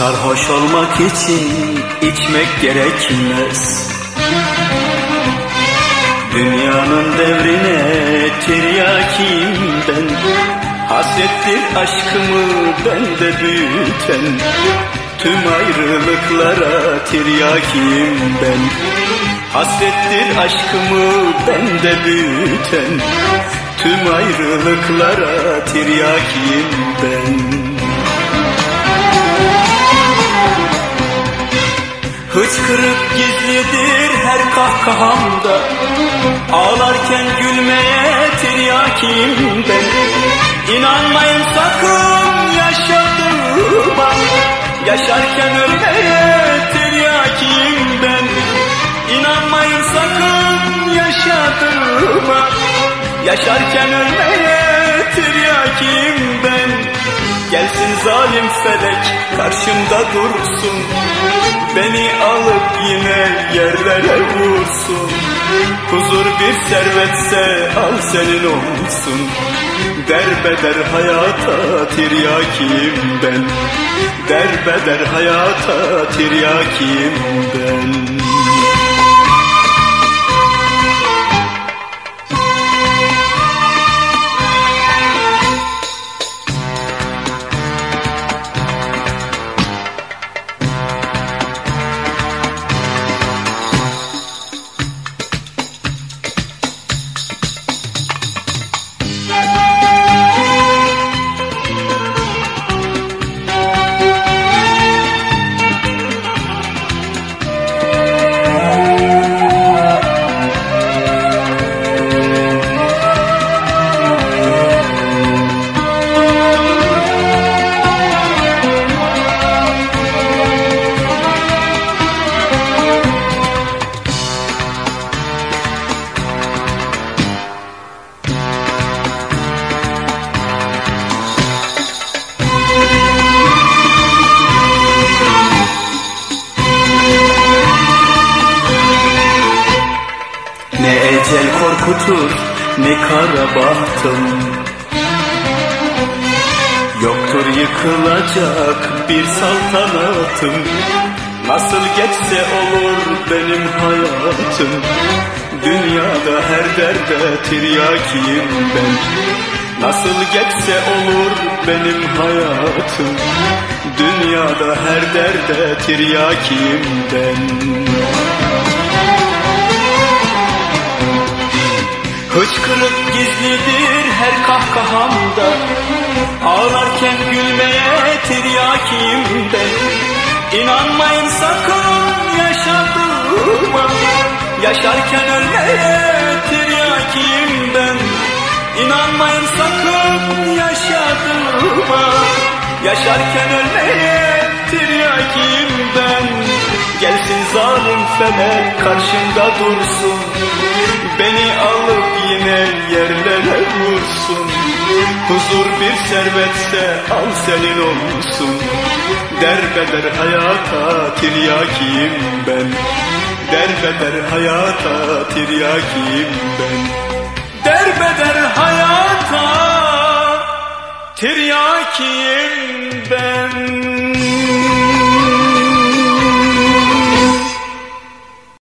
Sarhoş olmak için içmek gerekmez. Dünyanın devrine tiryakiyim ben Hasrettir aşkımı bende büyüten. Tüm ayrılıklara tiryakiyim ben Hasrettir aşkımı bende büyüten. Tüm ayrılıklara tiryakiyim ben Hıçkırık gizlidir her kahkahamda. Ağlarken gülmeye tiryakiyim ben. İnanmayın sakın yaşadığıma. Yaşarken ölmeye tiryakiyim ben. İnanmayın sakın yaşadığıma. Yaşarken ölmeye Gelsin zalim felek karşımda dursun. Beni alıp yine yerlere vursun. Huzur bir servetse al senin olsun. Derbeder hayata tiryakiyim ben. Derbeder hayata tiryakiyim ben korkutur ne kara bahtım. Yoktur yıkılacak bir saltanatım. Nasıl geçse olur benim hayatım. Dünyada her derde tiryakiyim ben. Nasıl geçse olur benim hayatım. Dünyada her derde tiryakiyim ben Hıçkırık gizlidir her kahkahamda. Ağlarken gülmeye tiryakiyim ben İnanmayın sakın yaşadığıma. Yaşarken ölmeye tiryakiyim ben İnanmayın sakın yaşadığıma. Yaşarken ölmeye tiryakiyim ben Gelsin zalim felek karşımda dursun. Beni vursun Huzur bir servetse al senin olsun. Derbeder hayata tiryakiyim ben. Derbeder hayata tiryakiyim ben. Derbeder hayata tiryakiyim ben